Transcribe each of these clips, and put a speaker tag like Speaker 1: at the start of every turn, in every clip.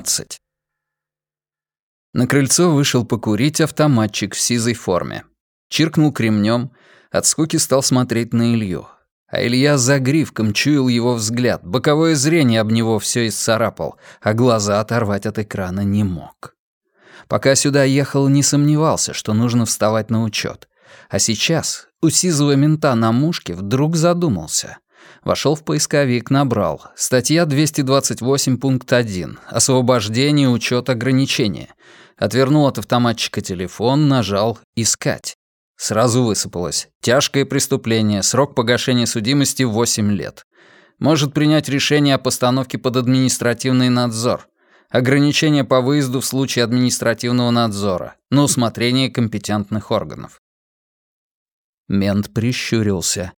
Speaker 1: 12. На крыльцо вышел покурить автоматчик в сизой форме. Чиркнул кремнем, от скуки стал смотреть на Илью. А Илья за гривком чуял его взгляд, боковое зрение об него все исцарапал, а глаза оторвать от экрана не мог. Пока сюда ехал, не сомневался, что нужно вставать на учет. А сейчас у сизого мента на мушке вдруг задумался — Вошел в поисковик, набрал. Статья 228, пункт 1. Освобождение, учет, ограничения. Отвернул от автоматчика телефон, нажал «Искать». Сразу высыпалось. Тяжкое преступление, срок погашения судимости 8 лет. Может принять решение о постановке под административный надзор. Ограничение по выезду в случае административного надзора. На усмотрение компетентных органов. Мент прищурился.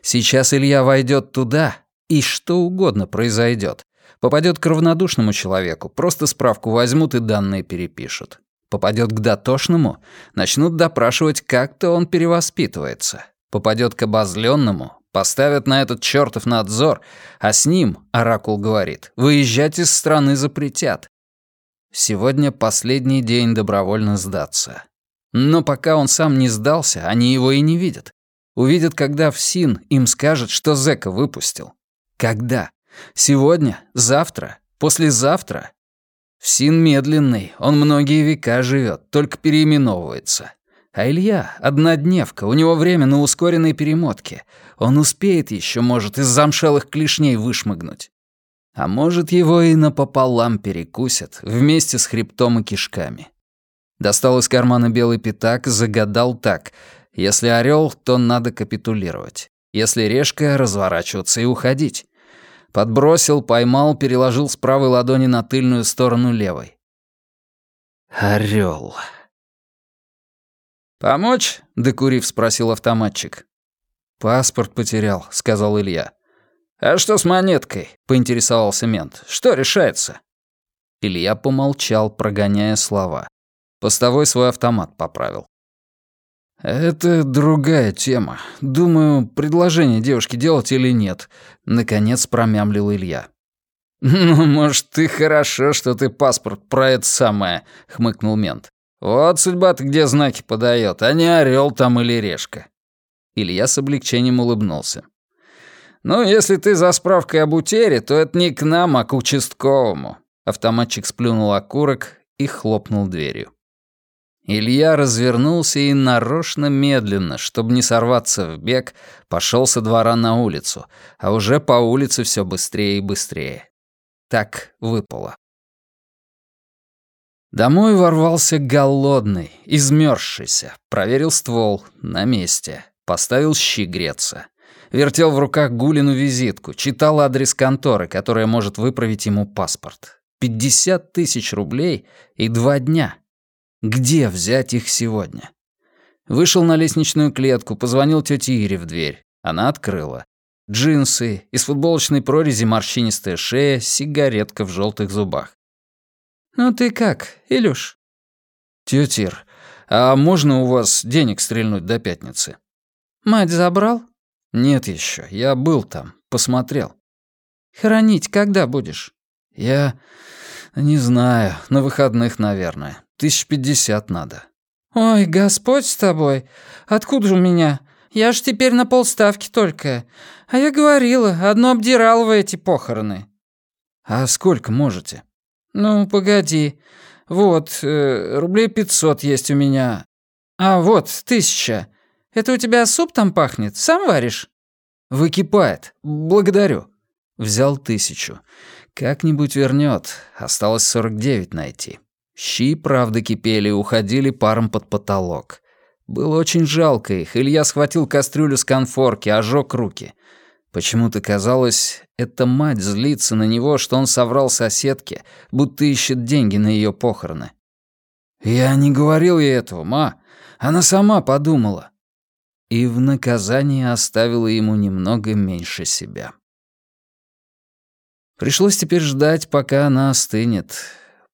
Speaker 1: Сейчас Илья войдет туда, и что угодно произойдет. Попадет к равнодушному человеку, просто справку возьмут и данные перепишут. Попадет к дотошному, начнут допрашивать, как-то он перевоспитывается. Попадет к обозленному, поставят на этот чертов надзор, а с ним, Оракул говорит, выезжать из страны запретят. Сегодня последний день добровольно сдаться. Но пока он сам не сдался, они его и не видят. Увидят, когда в СИН им скажет, что зэка выпустил. Когда? Сегодня? Завтра? Послезавтра? ФСИН медленный, он многие века живет, только переименовывается. А Илья — однодневка, у него время на ускоренной перемотке. Он успеет еще, может, из замшелых клешней вышмыгнуть. А может, его и напополам перекусят, вместе с хребтом и кишками. Достал из кармана белый пятак, загадал так — если орел, то надо капитулировать. Если решка, разворачиваться и уходить. Подбросил, поймал, переложил с правой ладони на тыльную сторону левой. Орел. «Помочь?» — докурив, спросил автоматчик. «Паспорт потерял», — сказал Илья. «А что с монеткой?» — поинтересовался мент. «Что решается?» Илья помолчал, прогоняя слова. Постовой свой автомат поправил. «Это другая тема. Думаю, предложение девушке делать или нет», — наконец промямлил Илья. «Ну, может, ты хорошо, что ты паспорт про это самое», — хмыкнул мент. «Вот судьба-то где знаки подает, а не орел там или решка». Илья с облегчением улыбнулся. «Ну, если ты за справкой об утере, то это не к нам, а к участковому». Автоматчик сплюнул окурок и хлопнул дверью. Илья развернулся и нарочно медленно, чтобы не сорваться в бег, пошел со двора на улицу, а уже по улице все быстрее и быстрее. Так выпало. Домой ворвался голодный, измерзшийся, проверил ствол, на месте, поставил щи греться. Вертел в руках Гулину визитку, читал адрес конторы, которая может выправить ему паспорт. Пятьдесят тысяч рублей и два дня — где взять их сегодня? Вышел на лестничную клетку, позвонил тете Ире в дверь. Она открыла. Джинсы, из футболочной прорези морщинистая шея, сигаретка в желтых зубах. «Ну ты как, Илюш?» «Тётя Ир, а можно у вас денег стрельнуть до пятницы?»
Speaker 2: «Мать забрал?»
Speaker 1: «Нет еще, я был там, посмотрел».
Speaker 2: «Хоронить когда будешь?»
Speaker 1: «Я... не знаю, на выходных, наверное. Тысяч пятьдесят надо».
Speaker 2: «Ой, Господь с тобой! Откуда же у меня? Я ж теперь на полставки только. А я говорила, одно обдирал вы эти похороны».
Speaker 1: «А сколько можете?»
Speaker 2: «Ну, погоди. Вот, э, рублей пятьсот есть у меня. А вот, тысяча. Это у тебя суп там пахнет? Сам варишь?»
Speaker 1: «Выкипает. Благодарю». Взял тысячу. Как-нибудь вернет. Осталось сорок девять найти. Щи, правда, кипели и уходили паром под потолок. Было очень жалко их. Илья схватил кастрюлю с конфорки, ожег руки. Почему-то казалось, эта мать злится на него, что он соврал соседке, будто ищет деньги на ее похороны. «Я не говорил ей этого, ма. Она сама подумала». И в наказание оставила ему немного меньше себя. Пришлось теперь ждать, пока она остынет.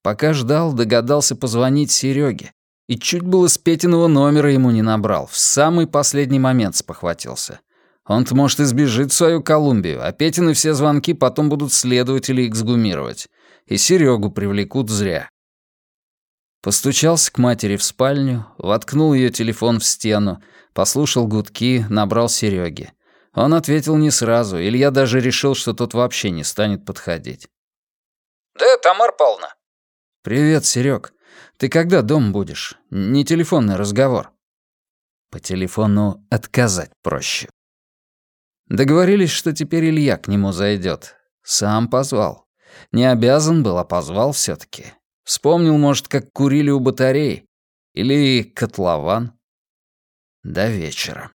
Speaker 1: Пока ждал, догадался позвонить Сереге. И чуть было с Петиного номера ему не набрал. В самый последний момент спохватился. Он-то, может, избежит свою Колумбию, а Петины все звонки потом будут следователи эксгумировать. и Серегу привлекут зря. Постучался к матери в спальню, воткнул ее телефон в стену, послушал гудки, набрал Сереги. Он ответил не сразу, Илья даже решил, что тот вообще не станет подходить.
Speaker 2: «Да, Тамар Павловна».
Speaker 1: «Привет, Серег. Ты когда дом будешь? Не телефонный разговор». По телефону отказать проще. Договорились, что теперь Илья к нему зайдет. Сам позвал. Не обязан был, а позвал все таки Вспомнил, может, как курили у батареи. Или котлован. До вечера.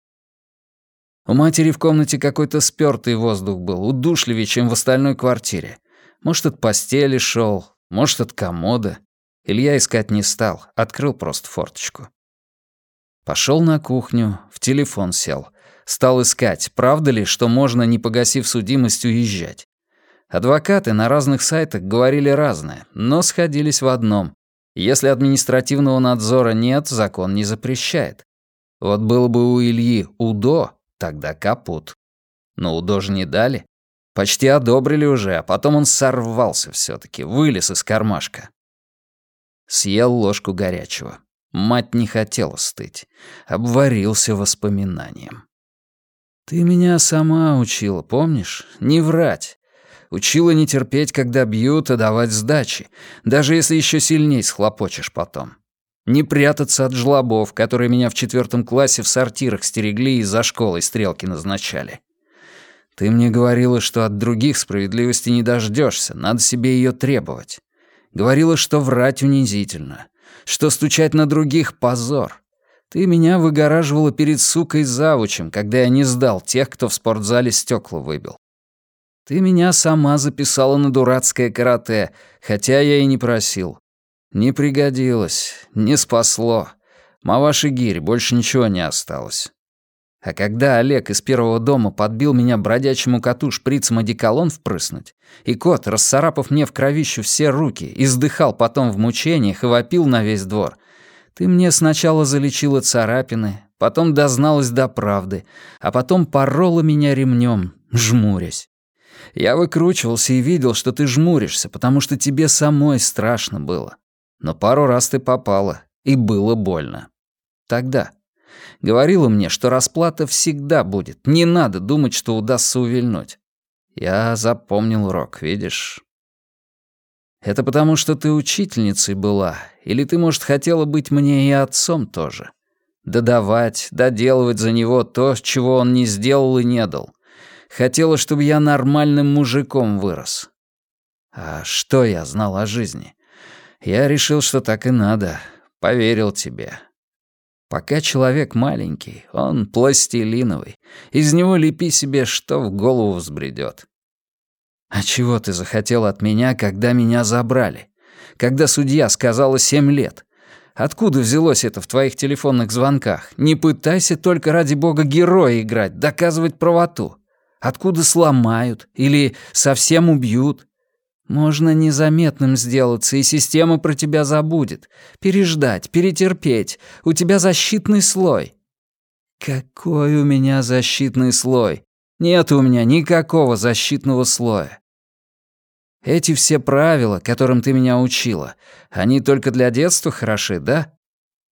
Speaker 1: У матери в комнате какой-то спёртый воздух был, удушливее, чем в остальной квартире. Может, от постели шел, может, от комода. Илья искать не стал, открыл просто форточку. Пошел на кухню, в телефон сел. Стал искать, правда ли, что можно, не погасив судимость, уезжать. Адвокаты на разных сайтах говорили разное, но сходились в одном. Если административного надзора нет, закон не запрещает. Вот было бы у Ильи УДО, тогда капут. Но УДО же не дали. Почти одобрили уже, а потом он сорвался все таки вылез из кармашка. Съел ложку горячего. Мать не хотела стыть. Обварился воспоминанием. «Ты меня сама учила, помнишь? Не врать. Учила не терпеть, когда бьют, а давать сдачи, даже если еще сильней схлопочешь потом. Не прятаться от жлобов, которые меня в четвертом классе в сортирах стерегли и за школой стрелки назначали. Ты мне говорила, что от других справедливости не дождешься, надо себе ее требовать. Говорила, что врать унизительно, что стучать на других — позор. Ты меня выгораживала перед сукой-завучем, когда я не сдал тех, кто в спортзале стекла выбил. Ты меня сама записала на дурацкое карате, хотя я и не просил. Не пригодилось, не спасло. Маваши гирь, больше ничего не осталось. А когда Олег из первого дома подбил меня бродячему коту шприцем одеколон впрыснуть, и кот, расцарапав мне в кровищу все руки, издыхал потом в мучениях и вопил на весь двор, ты мне сначала залечила царапины, потом дозналась до правды, а потом порола меня ремнем, жмурясь. Я выкручивался и видел, что ты жмуришься, потому что тебе самой страшно было. Но пару раз ты попала, и было больно. Тогда. Говорила мне, что расплата всегда будет, не надо думать, что удастся увильнуть. Я запомнил урок, видишь? Это потому, что ты учительницей была, или ты, может, хотела быть мне и отцом тоже. Додавать, доделывать за него то, чего он не сделал и не дал. Хотела, чтобы я нормальным мужиком вырос. А что я знал о жизни? Я решил, что так и надо. Поверил тебе. Пока человек маленький, он пластилиновый. Из него лепи себе, что в голову взбредёт. А чего ты захотел от меня, когда меня забрали? Когда судья сказала семь лет? Откуда взялось это в твоих телефонных звонках? Не пытайся только ради бога героя играть, доказывать правоту. Откуда сломают или совсем убьют. Можно незаметным сделаться, и система про тебя забудет. Переждать, перетерпеть. У тебя защитный слой. Какой у меня защитный слой? Нет у меня никакого защитного слоя. Эти все правила, которым ты меня учила, они только для детства хороши, да?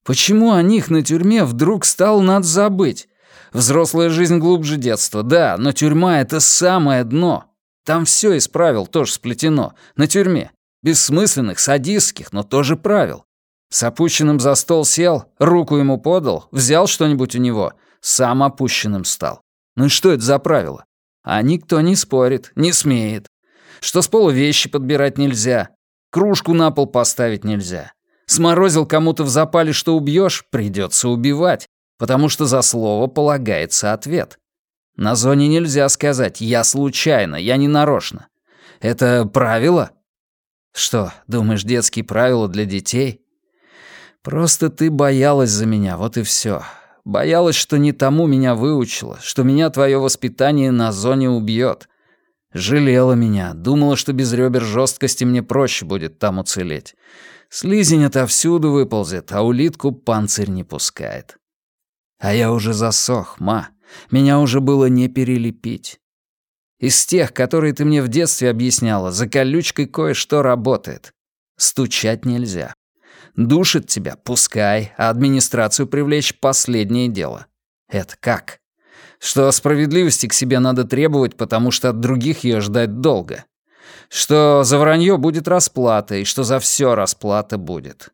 Speaker 1: Почему о них на тюрьме вдруг стал надо забыть? Взрослая жизнь глубже детства, да, но тюрьма — это самое дно. Там все из правил тоже сплетено. На тюрьме. Бессмысленных, садистских, но тоже правил. С опущенным за стол сел, руку ему подал, взял что-нибудь у него, сам опущенным стал. Ну и что это за правило? А никто не спорит, не смеет. Что с пола вещи подбирать нельзя, кружку на пол поставить нельзя. Сморозил кому-то в запале, что убьешь, придется убивать потому что за слово полагается ответ. На зоне нельзя сказать «я случайно», «я не нарочно». Это правило? Что, думаешь, детские правила для детей? Просто ты боялась за меня, вот и все. Боялась, что не тому меня выучила, что меня твое воспитание на зоне убьет. Жалела меня, думала, что без ребер жесткости мне проще будет там уцелеть. Слизень отовсюду выползет, а улитку панцирь не пускает. А я уже засох, ма. Меня уже было не перелепить. Из тех, которые ты мне в детстве объясняла, за колючкой кое-что работает. Стучать нельзя. Душит тебя, пускай, а администрацию привлечь — последнее дело. Это как? Что справедливости к себе надо требовать, потому что от других ее ждать долго. Что за вранье будет расплата, и что за все расплата будет.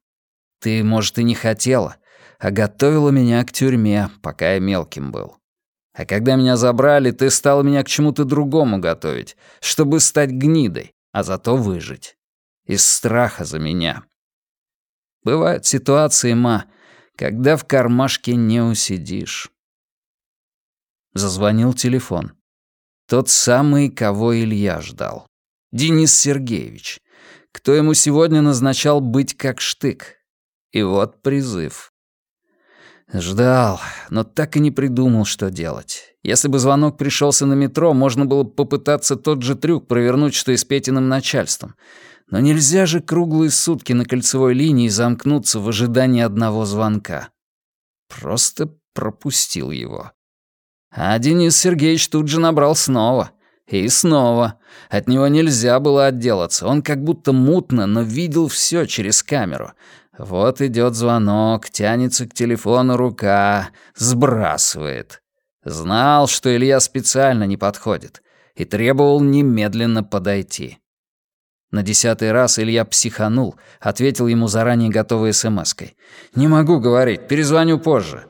Speaker 1: Ты, может, и не хотела, а готовила меня к тюрьме, пока я мелким был. А когда меня забрали, ты стала меня к чему-то другому готовить, чтобы стать гнидой, а зато выжить. Из страха за меня. Бывают ситуации, ма, когда в кармашке не усидишь. Зазвонил телефон. Тот самый, кого Илья ждал. Денис Сергеевич. Кто ему сегодня назначал быть как штык. И вот призыв. Ждал, но так и не придумал, что делать. Если бы звонок пришелся на метро, можно было бы попытаться тот же трюк провернуть, что и с Петиным начальством. Но нельзя же круглые сутки на кольцевой линии замкнуться в ожидании одного звонка. Просто пропустил его. А Денис Сергеевич тут же набрал снова. И снова. От него нельзя было отделаться. Он как будто мутно, но видел все через камеру. Вот идет звонок, тянется к телефону рука, сбрасывает. Знал, что Илья специально не подходит, и требовал немедленно подойти. На десятый раз Илья психанул, ответил ему заранее готовой смс-кой. «Не могу говорить, перезвоню позже».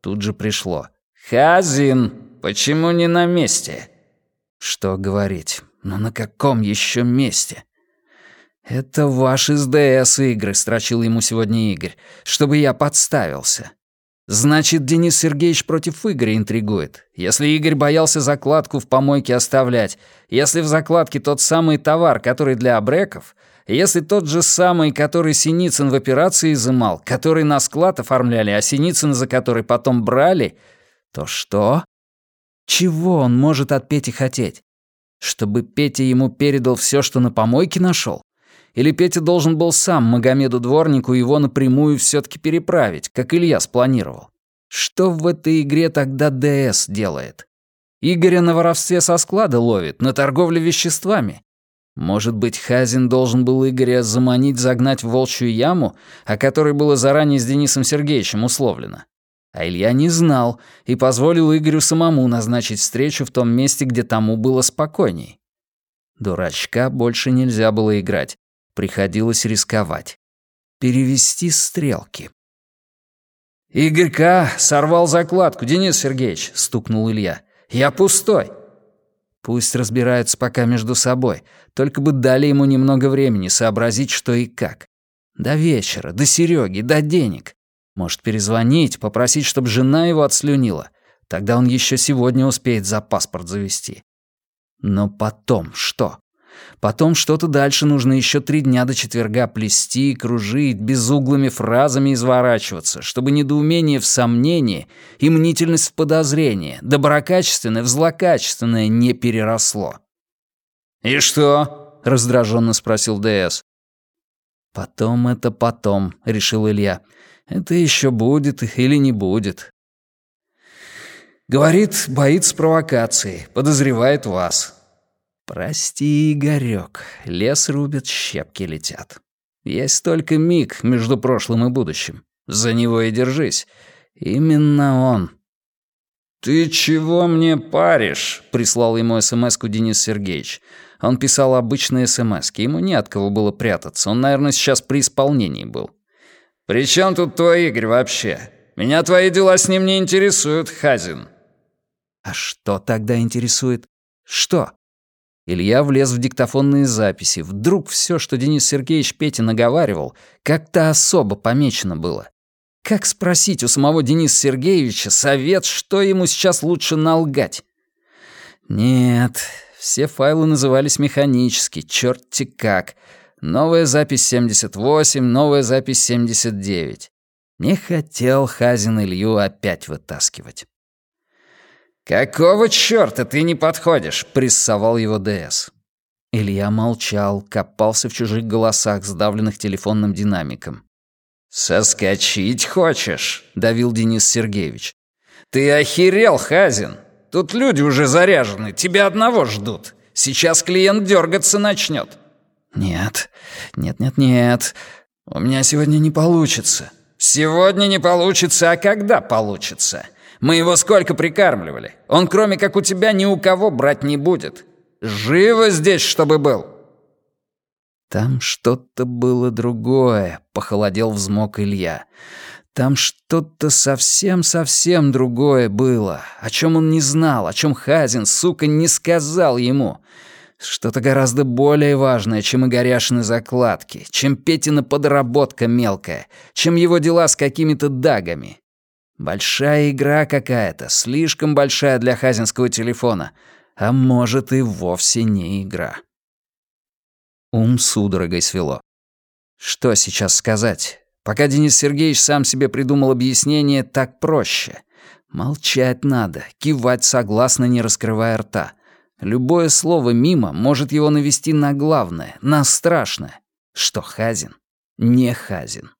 Speaker 1: Тут же пришло. «Хазин, почему не на месте?» Что говорить? Но на каком еще месте? «Это ваш из ДС игры», — строчил ему сегодня Игорь, «чтобы я подставился». Значит, Денис Сергеевич против Игоря интригует. Если Игорь боялся закладку в помойке оставлять, если в закладке тот самый товар, который для абреков, если тот же самый, который Синицын в операции изымал, который на склад оформляли, а Синицын за который потом брали, то что? Чего он может от Пети хотеть? Чтобы Петя ему передал все, что на помойке нашел? Или Петя должен был сам Магомеду Дворнику его напрямую все таки переправить, как Илья спланировал? Что в этой игре тогда ДС делает? Игоря на воровстве со склада ловит, на торговле веществами. Может быть, Хазин должен был Игоря заманить загнать в волчью яму, о которой было заранее с Денисом Сергеевичем условлено? А Илья не знал и позволил Игорю самому назначить встречу в том месте, где тому было спокойней. Дурачка больше нельзя было играть. Приходилось рисковать. Перевести стрелки. «Игорька сорвал закладку, Денис Сергеевич», — стукнул Илья. «Я пустой». Пусть разбираются пока между собой, только бы дали ему немного времени сообразить, что и как. До вечера, до Сереги, до денег. Может, перезвонить, попросить, чтобы жена его отслюнила. Тогда он еще сегодня успеет за паспорт завести. Но потом что? Потом что-то дальше нужно еще три дня до четверга плести, кружить, безуглыми фразами изворачиваться, чтобы недоумение в сомнении и мнительность в подозрение, доброкачественное в злокачественное не переросло. «И что?» — раздраженно спросил ДС. «Потом это потом», — решил Илья. «Это еще будет или не будет». Говорит, боится провокации, подозревает вас. «Прости, Игорёк, лес рубят, щепки летят. Есть только миг между прошлым и будущим. За него и держись. Именно он». «Ты чего мне паришь?» — прислал ему СМС-ку Денис Сергеевич. Он писал обычные СМС ему не от кого было прятаться. Он, наверное, сейчас при исполнении был. «При чем тут твой Игорь вообще? Меня твои дела с ним не интересуют, Хазин». «А что тогда интересует? Что?» Илья влез в диктофонные записи. Вдруг все, что Денис Сергеевич Петя наговаривал, как-то особо помечено было. Как спросить у самого Дениса Сергеевича совет, что ему сейчас лучше налгать? Нет, все файлы назывались механически, черти как. Новая запись 78, новая запись 79. Не хотел Хазин Илью опять вытаскивать. «Какого чёрта ты не подходишь?» — прессовал его ДС. Илья молчал, копался в чужих голосах, сдавленных телефонным динамиком. «Соскочить хочешь?» — давил Денис Сергеевич. «Ты охерел, Хазин! Тут люди уже заряжены, тебя одного ждут. Сейчас клиент дергаться начнет.
Speaker 2: Нет, нет-нет-нет, у меня сегодня не получится.
Speaker 1: Сегодня не получится, а когда получится? Мы его сколько прикармливали? Он кроме как у тебя ни у кого брать не будет. Живо здесь, чтобы был.
Speaker 2: Там что-то было другое, похолодел взмок Илья. Там что-то совсем-совсем другое было, о чем он не знал, о чем Хазин, сука, не сказал ему. Что-то гораздо более важное, чем Игоряшины закладки, чем Петина подработка мелкая, чем его дела с какими-то дагами. Большая игра какая-то, слишком большая для хазинского телефона, а может и вовсе не игра. Ум судорогой свело. Что сейчас сказать? Пока Денис Сергеевич сам себе придумал объяснение, так проще. Молчать надо, кивать согласно, не раскрывая рта. Любое слово мимо может его навести на главное, на страшное. Что Хазин не Хазин.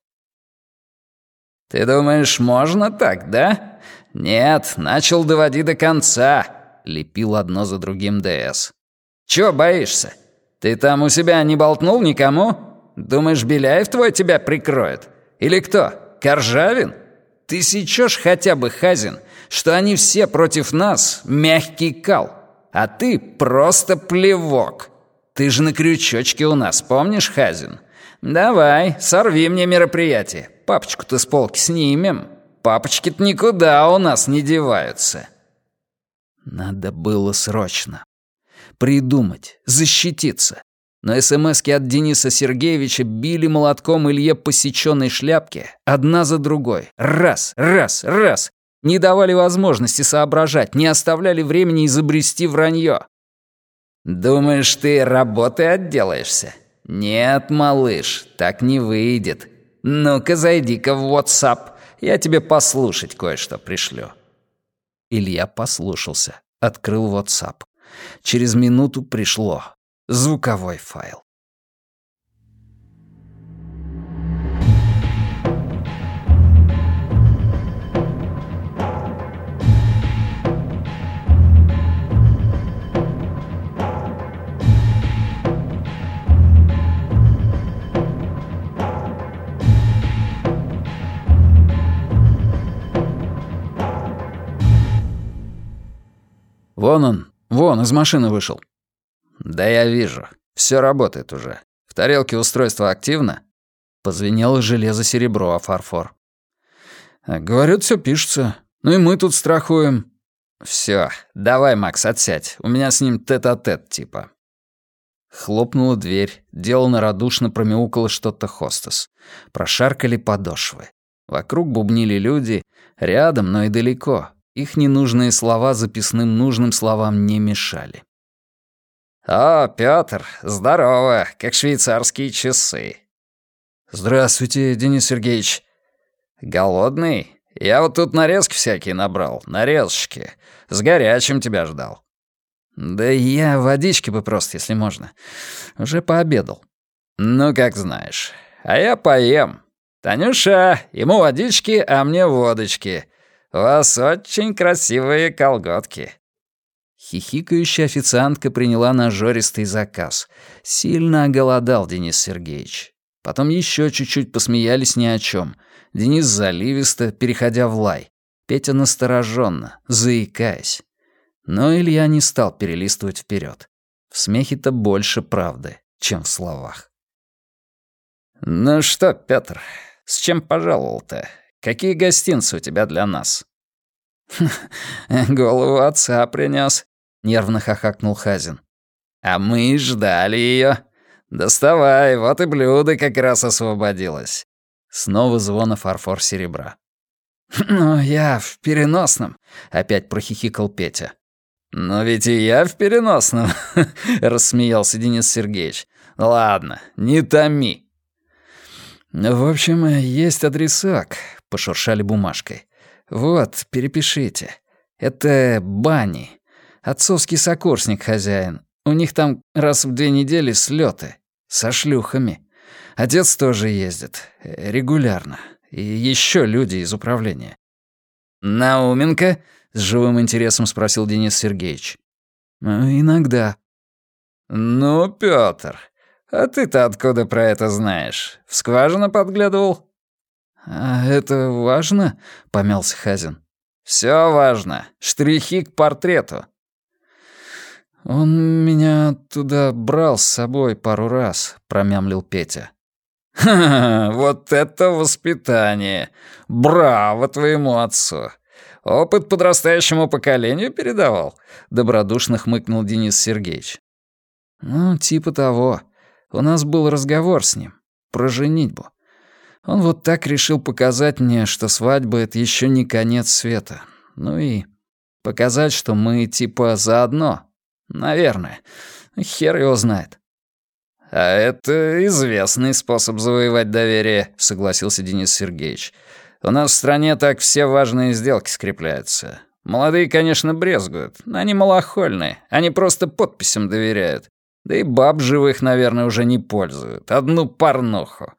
Speaker 1: «Ты думаешь, можно так, да? Нет, начал доводи до конца», — лепил одно за другим ДС. «Чего боишься? Ты там у себя не болтнул никому? Думаешь, Беляев твой тебя прикроет? Или кто? Коржавин? Ты сечешь хотя бы, Хазин, что они все против нас мягкий кал, а ты просто плевок. Ты же на крючочке у нас, помнишь, Хазин? Давай, сорви мне мероприятие. Папочку-то с полки снимем. Папочки-то никуда у нас не деваются.
Speaker 2: Надо было срочно. Придумать, защититься. Но СМСки от Дениса Сергеевича били молотком Илье по сечённой шляпке, одна за другой. Раз, раз, раз. Не давали возможности соображать, не оставляли времени изобрести вранье.
Speaker 1: «Думаешь, ты работой отделаешься?» «Нет, малыш, так не выйдет. Ну-ка, зайди-ка в WhatsApp, я тебе послушать кое-что пришлю».
Speaker 2: Илья послушался, открыл WhatsApp. Через минуту пришло. Звуковой файл.
Speaker 1: «Вон он, вон, из машины вышел». «Да я вижу. Все работает уже. В тарелке устройство активно?»
Speaker 2: Позвенело железо-серебро, а фарфор.
Speaker 1: «Говорят, все пишется. Ну и мы тут страхуем». Все, давай, Макс, отсядь. У меня с ним тет-а-тет типа».
Speaker 2: Хлопнула дверь, делано радушно промяукало что-то хостес. Прошаркали подошвы. Вокруг бубнили люди, рядом, но и далеко. Их ненужные слова записным нужным словам не мешали.
Speaker 1: «О, Пётр, здорово, как швейцарские часы».
Speaker 2: «Здравствуйте, Денис Сергеевич».
Speaker 1: «Голодный? Я вот тут нарезки всякие набрал, нарезочки. С горячим тебя ждал».
Speaker 2: «Да я водички бы просто, если можно. Уже пообедал».
Speaker 1: «Ну, как знаешь. А я поем. Танюша, ему водички, а мне водочки. «У вас очень красивые колготки».
Speaker 2: Хихикающая официантка приняла нажористый заказ. Сильно оголодал Денис Сергеевич. Потом еще чуть-чуть посмеялись ни о чем. Денис заливисто, переходя в лай. Петя настороженно, заикаясь. Но Илья не стал перелистывать вперед. В смехе-то больше правды, чем в словах.
Speaker 1: «Ну что, Петр, с чем пожаловал-то? Какие гостинцы у тебя для нас?»
Speaker 2: «Голову отца принес, нервно хохотнул Хазин.
Speaker 1: «А мы ждали ее. Доставай, вот и блюдо как раз освободилось».
Speaker 2: Снова звона фарфор серебра. «Ну, я в переносном», — опять прохихикал Петя.
Speaker 1: «Но ведь и я в переносном», — рассмеялся Денис Сергеевич. «Ладно, не томи».
Speaker 2: «В общем, есть адресок», — пошуршали бумажкой. «Вот, перепишите. Это Бани. Отцовский сокурсник хозяин. У них там раз в две недели слеты. Со шлюхами. Отец тоже ездит. Регулярно. И еще люди из управления».
Speaker 1: «Науменко, —
Speaker 2: с живым интересом спросил Денис Сергеевич. «Иногда».
Speaker 1: «Ну, Пётр, а ты-то откуда про это знаешь? В скважину подглядывал?»
Speaker 2: «А это важно?» — помялся Хазин.
Speaker 1: «Всё важно. Штрихи к портрету».
Speaker 2: «Он меня туда брал с собой пару раз», — промямлил Петя.
Speaker 1: «Ха, -ха вот это воспитание! Браво твоему отцу! Опыт подрастающему поколению передавал?» — добродушно хмыкнул Денис Сергеевич.
Speaker 2: «Ну, типа того. У нас был разговор с ним. Про женитьбу. Он вот так решил показать мне, что свадьба — это еще не конец света. Ну и показать, что мы типа заодно. Наверное. Хер его знает.
Speaker 1: «А это известный способ завоевать доверие», — согласился Денис Сергеевич. «У нас в стране так все важные сделки скрепляются. Молодые, конечно, брезгуют, но они малохольные, они просто подписям доверяют. Да и баб живых, наверное, уже не пользуют. Одну порнуху.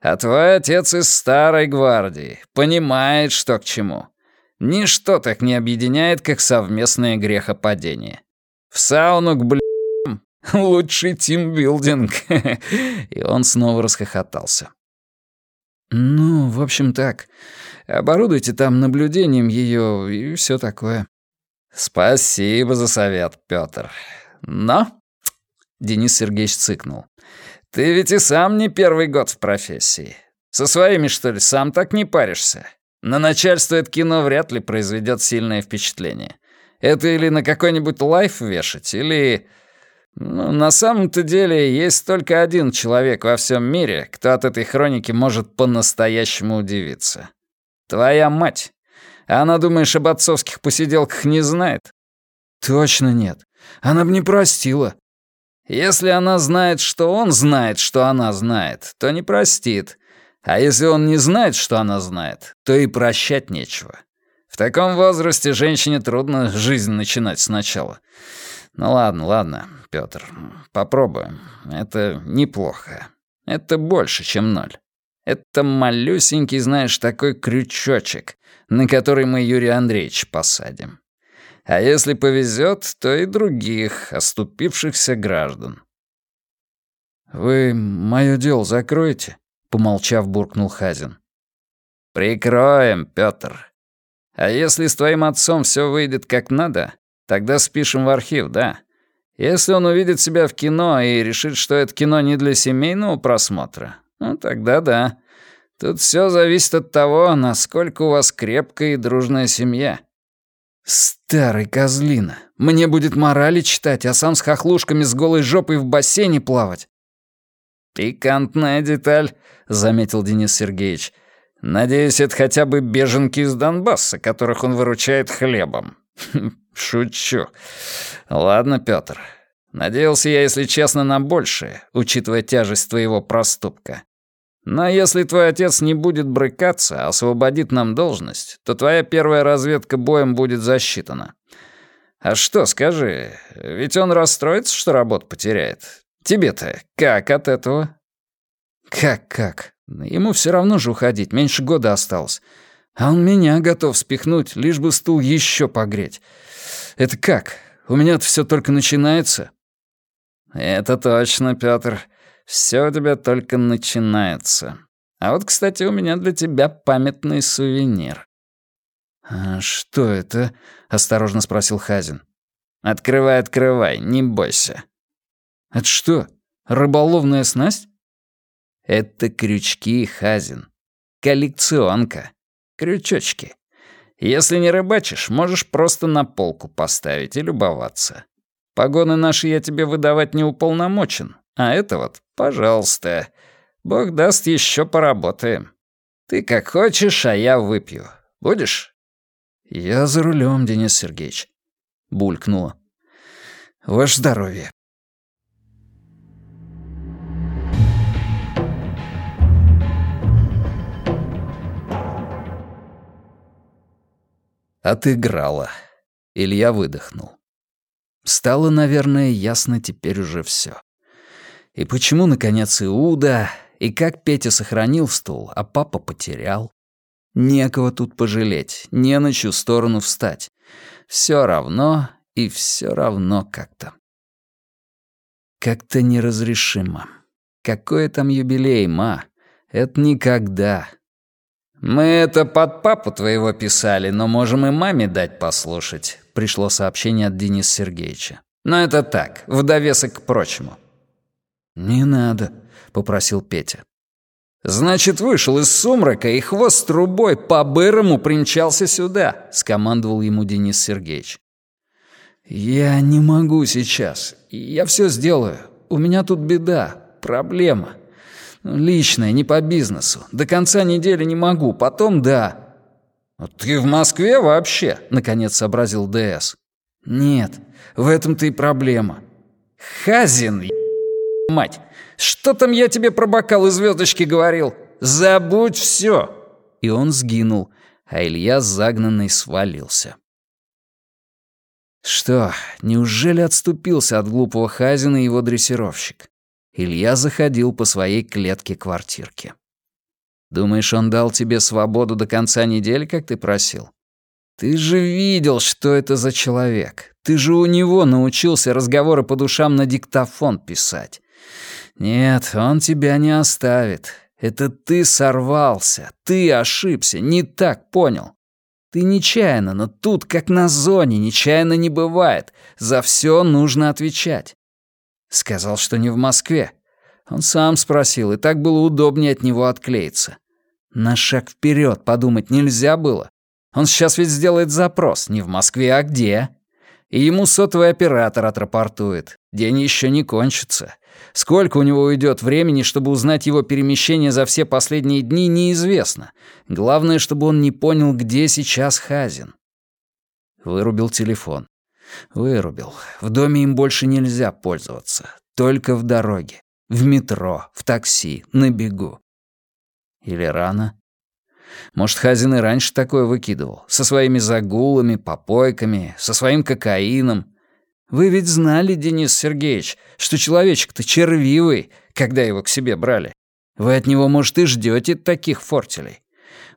Speaker 1: А твой отец из старой гвардии, понимает, что к чему. Ничто так не объединяет, как совместное грехопадение. В сауну к бля... лучший тимбилдинг. И он снова расхохотался.
Speaker 2: «Ну, в общем так. Оборудуйте там наблюдением ее и все такое».
Speaker 1: «Спасибо за совет, Пётр. Но...» Денис Сергеевич цыкнул. «Ты ведь и сам не первый год в профессии. Со своими, что ли, сам так не паришься? На начальство это кино вряд ли произведет сильное впечатление. Это или на какой-нибудь лайф вешать, или... Ну, на самом-то деле есть только один человек во всем мире, кто от этой хроники может по-настоящему удивиться. Твоя мать. Она, думаешь, об отцовских посиделках не знает?
Speaker 2: Точно нет. Она бы не простила.
Speaker 1: Если она знает, что он знает, что она знает, то не простит. А если он не знает, что она знает, то и прощать нечего. В таком возрасте женщине трудно жизнь начинать сначала. Ну ладно, ладно, Пётр, попробуем. Это неплохо. Это больше, чем ноль. Это малюсенький, знаешь, такой крючочек, на который мы Юрия Андреевича посадим. А если повезет, то и других оступившихся граждан.
Speaker 2: «Вы мое дело закроете?» — помолчав, буркнул Хазин.
Speaker 1: «Прикроем, Пётр. А если с твоим отцом все выйдет как надо, тогда спишем в архив, да? Если он увидит себя в кино и решит, что это кино не для семейного просмотра, ну тогда да. Тут все зависит от того, насколько у вас крепкая и дружная семья».
Speaker 2: «Старый козлина. Мне будет морали читать, а сам с хохлушками с голой жопой в бассейне плавать».
Speaker 1: «Пикантная деталь», — заметил Денис Сергеевич. «Надеюсь, это хотя бы беженки из Донбасса, которых он выручает хлебом». Шучу. Ладно, Пётр. Надеялся я, если честно, на большее, учитывая тяжесть твоего проступка. Но если твой отец не будет брыкаться, а освободит нам должность, то твоя первая разведка боем будет засчитана. А что, скажи, ведь он расстроится, что работу потеряет? Тебе-то как от этого?
Speaker 2: Как-как? Ему все равно же уходить, меньше года осталось. А он меня готов спихнуть, лишь бы стул еще погреть. Это как? У меня-то все только начинается.
Speaker 1: Это точно, Петр. Все у тебя только начинается. А вот, кстати, у меня для тебя памятный сувенир».
Speaker 2: «А что это?» — осторожно спросил Хазин.
Speaker 1: «Открывай, открывай, не бойся».
Speaker 2: «Это что, рыболовная снасть?»
Speaker 1: «Это крючки, Хазин. Коллекционка. Крючочки. Если не рыбачишь, можешь просто на полку поставить и любоваться. Погоны наши я тебе выдавать не уполномочен, а это вот, пожалуйста. Бог даст, еще поработаем. Ты как хочешь, а я выпью. Будешь?»
Speaker 2: «Я за рулем, Денис Сергеевич», — булькнула. «Ваше здоровье».
Speaker 1: Отыграла. Илья выдохнул. Стало, наверное, ясно теперь уже все. И почему, наконец, Иуда, и как Петя сохранил стул, а папа потерял? Некого тут пожалеть, не на чью сторону встать.
Speaker 2: Все равно и все равно как-то. Как-то неразрешимо. Какой там юбилей, ма? Это никогда. Мы это под папу твоего писали, но можем и маме дать послушать. Пришло сообщение от Дениса Сергеевича. Но это так, в довесок к прочему. «Не надо», — попросил Петя. «Значит, вышел из сумрака и хвост трубой по-бырому примчался сюда», — скомандовал ему Денис Сергеевич. «Я не могу сейчас. Я все сделаю. У меня тут беда, проблема. Личная, не по бизнесу. До конца недели не могу, потом да». «Ты в Москве вообще?» — наконец сообразил ДС. «Нет, в этом-то и проблема». «Хазин, мать! Что там я тебе про бокал и звездочки говорил? Забудь все!» И он сгинул, а Илья загнанный свалился. Что, неужели отступился от глупого Хазина его дрессировщик? Илья заходил по своей клетке квартирки. «Думаешь, он дал тебе свободу до конца недели, как ты просил? Ты же видел, что это за человек. Ты же у него научился разговоры по душам на диктофон писать. Нет, он тебя не оставит. Это ты сорвался, ты ошибся, не так понял. Ты нечаянно, но тут, как на зоне, нечаянно не бывает. За все нужно отвечать. Сказал, что не в Москве. Он сам спросил, и так было удобнее от него отклеиться. На шаг вперед подумать нельзя было. Он сейчас ведь сделает запрос, не в Москве, а где? И ему сотовый оператор отрапортует. День еще не кончится. Сколько у него уйдет времени, чтобы узнать его перемещение за все последние дни, неизвестно. Главное, чтобы он не понял, где сейчас Хазин. Вырубил телефон. Вырубил. В доме им больше нельзя пользоваться. Только в дороге. В метро, в такси, на бегу. Или рано? Может, Хазин и раньше такое выкидывал. Со своими загулами, попойками, со своим кокаином. Вы ведь знали, Денис Сергеевич, что человечек-то червивый, когда его к себе брали. Вы от него, может, и ждете таких фортелей.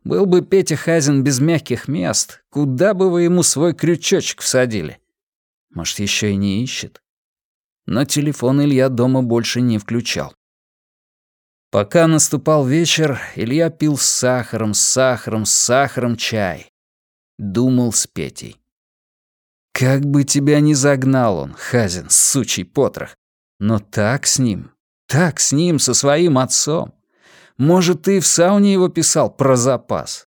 Speaker 2: Был бы Петя Хазин без мягких мест, куда бы вы ему свой крючочек всадили? Может, еще и не ищет? Но телефон Илья дома больше не включал. Пока наступал вечер, Илья пил с сахаром, с сахаром, с сахаром чай. Думал с Петей. Как бы тебя ни загнал он, Хазин, сучий потрох. Но так с ним, так с ним, со своим отцом. Может, ты в сауне его писал про запас?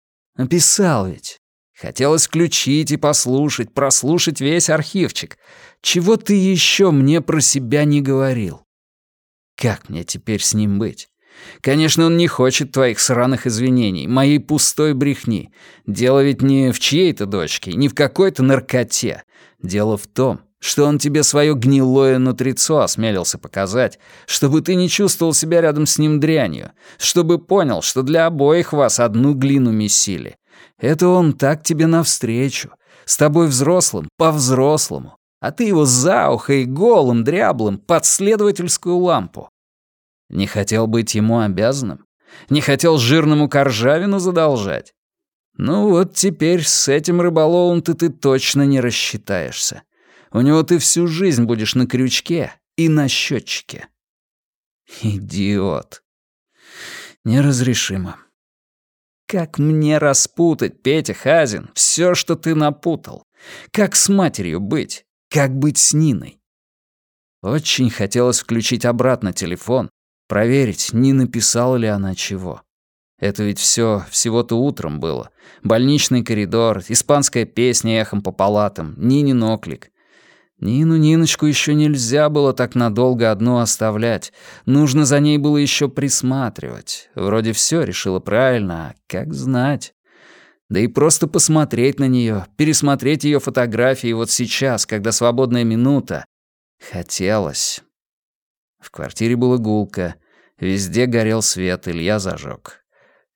Speaker 2: Писал ведь. Хотелось включить и послушать, прослушать весь архивчик. Чего ты еще мне про себя не говорил? Как мне теперь с ним быть? Конечно, он не хочет твоих сраных извинений, моей пустой брехни. Дело ведь не в чьей-то дочке, не в какой-то наркоте. Дело в том, что он тебе свое гнилое нутрицо осмелился показать, чтобы ты не чувствовал себя рядом с ним дрянью, чтобы понял, что для обоих вас одну глину месили. Это он так тебе навстречу, с тобой взрослым, по-взрослому, а ты его за ухо и голым, дряблым, под следовательскую лампу. Не хотел быть ему обязанным? Не хотел жирному Коржавину задолжать? Ну вот теперь с этим рыболовом-то ты точно не рассчитаешься. У него ты всю жизнь будешь на крючке и на счетчике. Идиот. Неразрешимо. Как мне распутать, Петя Хазин, все, что ты напутал? Как с матерью быть? Как быть с Ниной? Очень хотелось включить обратно телефон Проверить, не написала ли она чего. Это ведь все всего-то утром было. Больничный коридор, испанская песня эхом по палатам, Нинин оклик. Нину Ниночку еще нельзя было так надолго одну оставлять. Нужно за ней было еще присматривать. Вроде все решила правильно, а как знать. Да и просто посмотреть на нее, пересмотреть ее фотографии вот сейчас, когда свободная минута. Хотелось. В квартире было гулко. Везде горел свет, Илья зажег.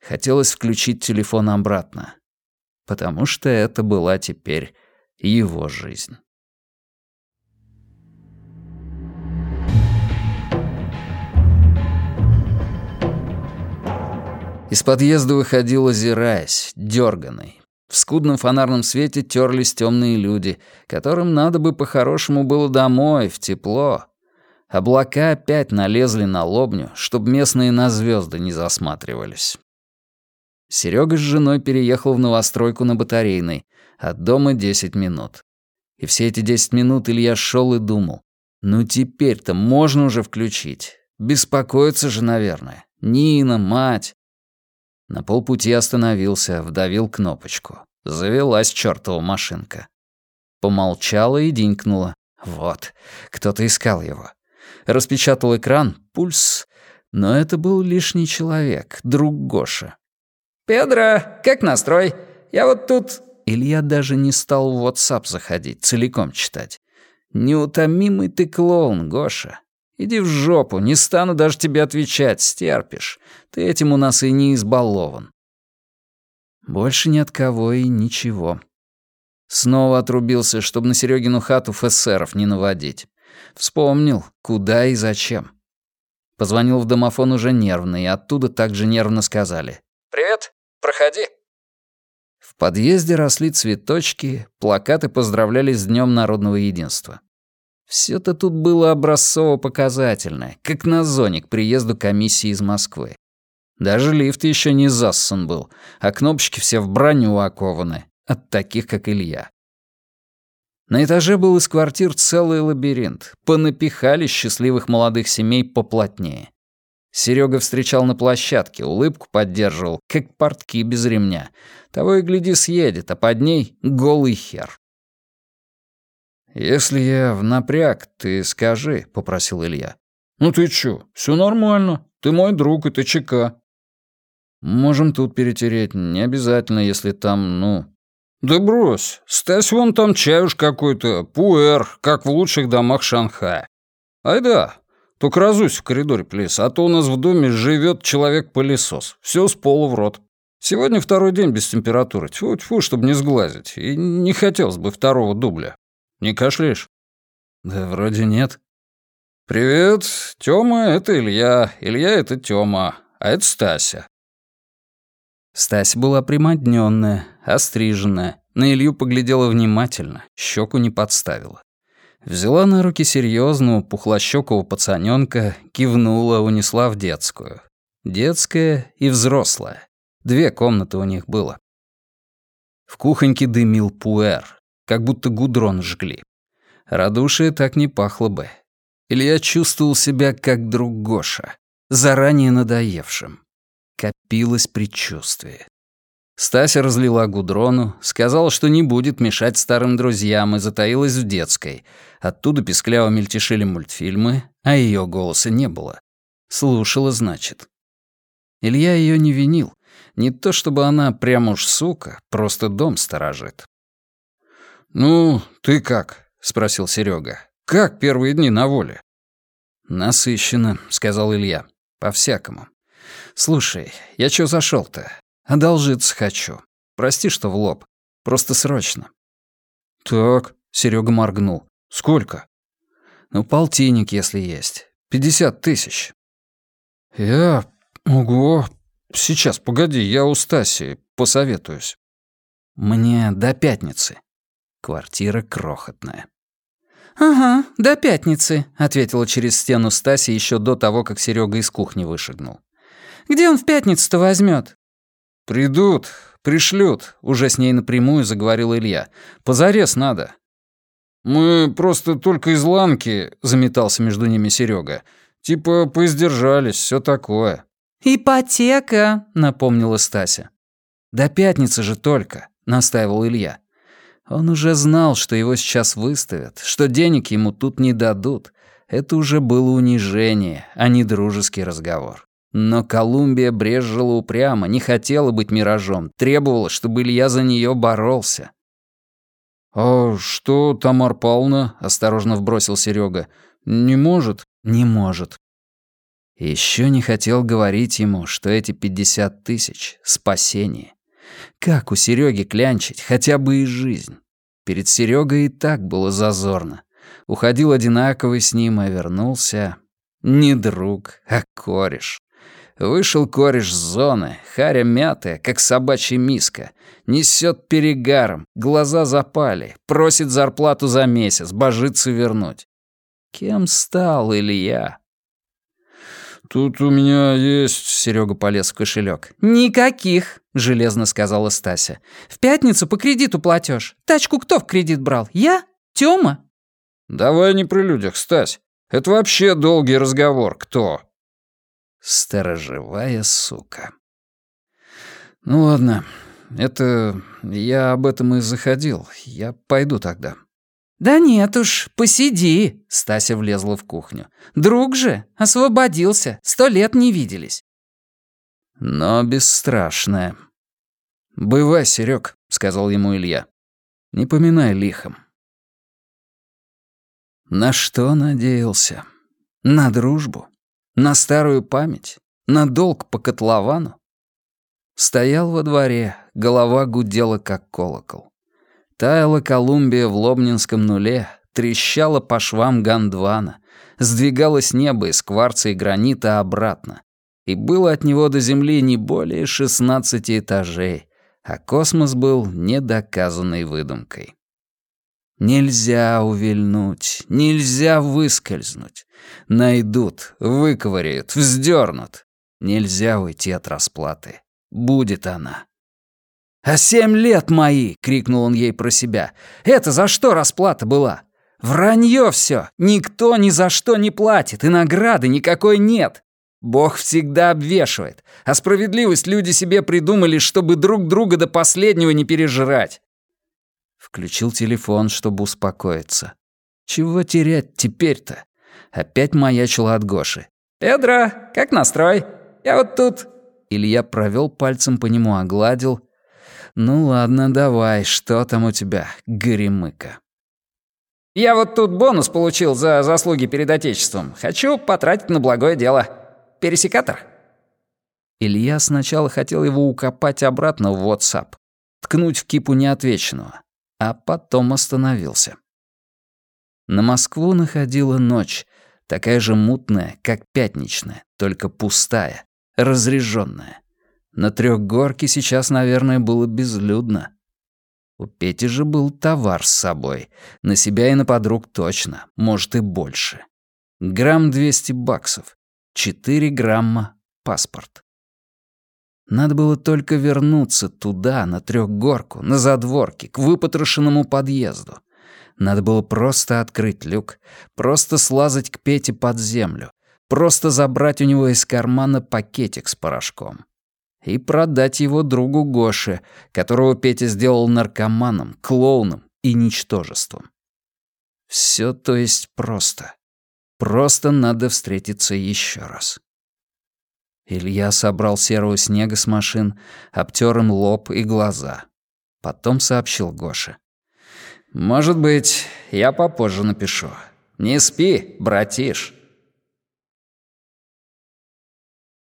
Speaker 2: Хотелось включить телефон обратно. Потому что это была теперь его жизнь. Из подъезда выходил, озираясь, дерганый.
Speaker 1: В скудном фонарном свете терлись темные люди, которым надо бы по-хорошему было домой, в тепло. Облака опять налезли на лобню, чтобы местные на звезды не засматривались. Серега с женой переехал в новостройку на батарейной, от дома 10 минут. И все эти 10 минут Илья шел и думал, ну теперь-то можно уже включить. Беспокоиться же, наверное. Нина, мать. На полпути остановился, вдавил кнопочку. Завелась чертова машинка. Помолчала и динькнула. Вот, кто-то искал его. Распечатал экран, пульс. Но это был лишний человек, друг Гоша. «Педро, как настрой? Я вот тут...» Илья даже не стал в WhatsApp заходить, целиком читать. «Неутомимый ты клоун, Гоша. Иди в жопу, не стану даже тебе отвечать, стерпишь. Ты этим у нас и не избалован. Больше ни от кого и ничего. Снова отрубился, чтобы на Серегину хату фессеров не наводить. Вспомнил, куда и зачем. Позвонил в домофон уже нервно, и оттуда также нервно сказали. «Привет, проходи». В подъезде росли цветочки, плакаты поздравляли с Днем народного единства. Все-то тут было образцово-показательное, как на зоне к приезду комиссии из Москвы. Даже лифт еще не зассан был, а кнопочки все в броню окованы, от таких, как Илья. На этаже был из квартир целый лабиринт. Понапихали счастливых молодых семей поплотнее. Серега встречал на площадке, улыбку поддерживал, как портки без ремня. Того и гляди съедет, а под ней голый хер. «Если я в напряг, ты скажи», — попросил Илья. «Ну ты чё, всё нормально. Ты мой друг, и ты ЧК». «Можем тут перетереть, не обязательно, если там, ну...» «Да брось, Стась вон там чаюш какой-то, пуэр, как в лучших домах Шанхая. Ай да, только разусь в коридоре, плес, а то у нас в доме живет человек-пылесос. Все с пола в рот. Сегодня второй день без температуры. Тьфу-тьфу, чтобы не сглазить. И не хотелось бы второго дубля. Не кашляешь?» «Да вроде нет». «Привет, Тёма — это Илья, Илья — это Тёма, а это Стася». Стася была примоднённая, остриженная, на Илью поглядела внимательно, щеку не подставила. Взяла на руки серьезного, пухлощёкого пацанёнка, кивнула, унесла в детскую. Детская и взрослая. Две комнаты у них было. В кухоньке дымил пуэр как будто гудрон жгли. Радушие так не пахло бы. Илья чувствовал себя как друг Гоша, заранее надоевшим. Копилось предчувствие. Стася разлила гудрону, сказала, что не будет мешать старым друзьям и затаилась в детской. Оттуда пескляво мельтешили мультфильмы, а ее голоса не было. Слушала, значит. Илья ее не винил. Не то чтобы она прям уж сука, просто дом сторожит.
Speaker 2: «Ну, ты как?» — спросил Серега. «Как первые дни на воле?»
Speaker 1: «Насыщенно», — сказал Илья. «По-всякому. Слушай, я чё зашёл-то? Одолжиться хочу. Прости, что в лоб. Просто срочно».
Speaker 2: «Так», — Серега моргнул. «Сколько?»
Speaker 1: «Ну, полтинник, если есть. Пятьдесят тысяч».
Speaker 2: «Я... Ого. Сейчас, погоди, я у Стаси посоветуюсь».
Speaker 1: «Мне до пятницы». Квартира крохотная.
Speaker 3: «Ага, до пятницы», —
Speaker 1: ответила через стену Стася еще до того, как Серега из кухни вышагнул.
Speaker 3: «Где он в пятницу-то возьмет?
Speaker 1: «Придут, пришлют», — уже с ней напрямую заговорил Илья. «Позарез надо».
Speaker 2: «Мы просто только из ланки», — заметался между ними Серега. «Типа поиздержались, все такое».
Speaker 3: «Ипотека», —
Speaker 1: напомнила Стася. «До пятницы же только», — настаивал Илья. Он уже знал, что его сейчас выставят, что денег ему тут не дадут. Это уже было унижение, а не дружеский разговор. Но Колумбия брезжила упрямо, не хотела быть миражом, требовала, чтобы Илья за нее боролся.
Speaker 2: «А что Тамар Павловна?» — осторожно вбросил Серега. «Не может?»
Speaker 1: «Не может». Еще не хотел говорить ему, что эти пятьдесят тысяч — спасение. Как у Сереги клянчить хотя бы и жизнь? Перед Серегой и так было зазорно. Уходил одинаковый с ним, а вернулся... Не друг, а кореш. Вышел кореш с зоны, харя мятая, как собачья миска. Несет перегаром, глаза запали, просит зарплату за месяц, божится вернуть. Кем стал Илья? «Тут у меня есть...» — Серега полез в кошелек.
Speaker 3: «Никаких», — железно сказала Стася. «В пятницу по кредиту платеж. Тачку кто в кредит брал? Я? Тёма?»
Speaker 1: «Давай не при людях, Стась. Это вообще долгий разговор. Кто?» Сторожевая сука. «Ну ладно, это... Я об этом и заходил. Я пойду тогда».
Speaker 3: «Да нет уж, посиди», — Стася влезла в кухню. «Друг же, освободился, сто лет не виделись».
Speaker 1: Но бесстрашная. «Бывай, Серёг», — сказал ему Илья. «Не поминай лихом». На что надеялся? На дружбу? На старую память? На долг по котловану? Стоял во дворе, голова гудела, как колокол. Таяла Колумбия в Лобнинском нуле, трещала по швам Гондвана, сдвигалось небо из кварца и гранита обратно. И было от него до Земли не более 16 этажей, а космос был недоказанной выдумкой. Нельзя увильнуть, нельзя выскользнуть. Найдут, выковыряют, вздернут. Нельзя уйти от расплаты. Будет она. «А семь лет мои!» — крикнул он ей про себя. «Это за что расплата была? Вранье все! Никто ни за что не платит, и награды никакой нет!» Бог всегда обвешивает, а справедливость люди себе придумали, чтобы друг друга до последнего не пережрать. Включил телефон, чтобы успокоиться. Чего терять теперь-то? Опять маячила от Гоши. «Педро, как настрой? Я вот тут...» Илья провел пальцем по нему, огладил, «Ну ладно, давай, что там у тебя, горемыка?» «Я вот тут бонус получил за заслуги перед Отечеством. Хочу потратить на благое дело. Пересекатор?» Илья сначала хотел его укопать обратно в WhatsApp, ткнуть в кипу неотвеченного, а потом остановился. На Москву находила ночь, такая же мутная, как пятничная, только пустая, разреженная. На трехгорке сейчас, наверное, было безлюдно. У Пети же был товар с собой. На себя и на подруг точно, может и больше. Грамм двести баксов. Четыре грамма паспорт. Надо было только вернуться туда, на трехгорку, на задворке, к выпотрошенному подъезду. Надо было просто открыть люк, просто слазать к Пете под землю, просто забрать у него из кармана пакетик с порошком и продать его другу Гоше, которого Петя сделал наркоманом, клоуном и ничтожеством. Все то есть просто. Просто надо встретиться еще раз. Илья собрал серого снега с машин, обтер им лоб и глаза. Потом сообщил Гоше. «Может быть, я попозже напишу. Не спи, братиш».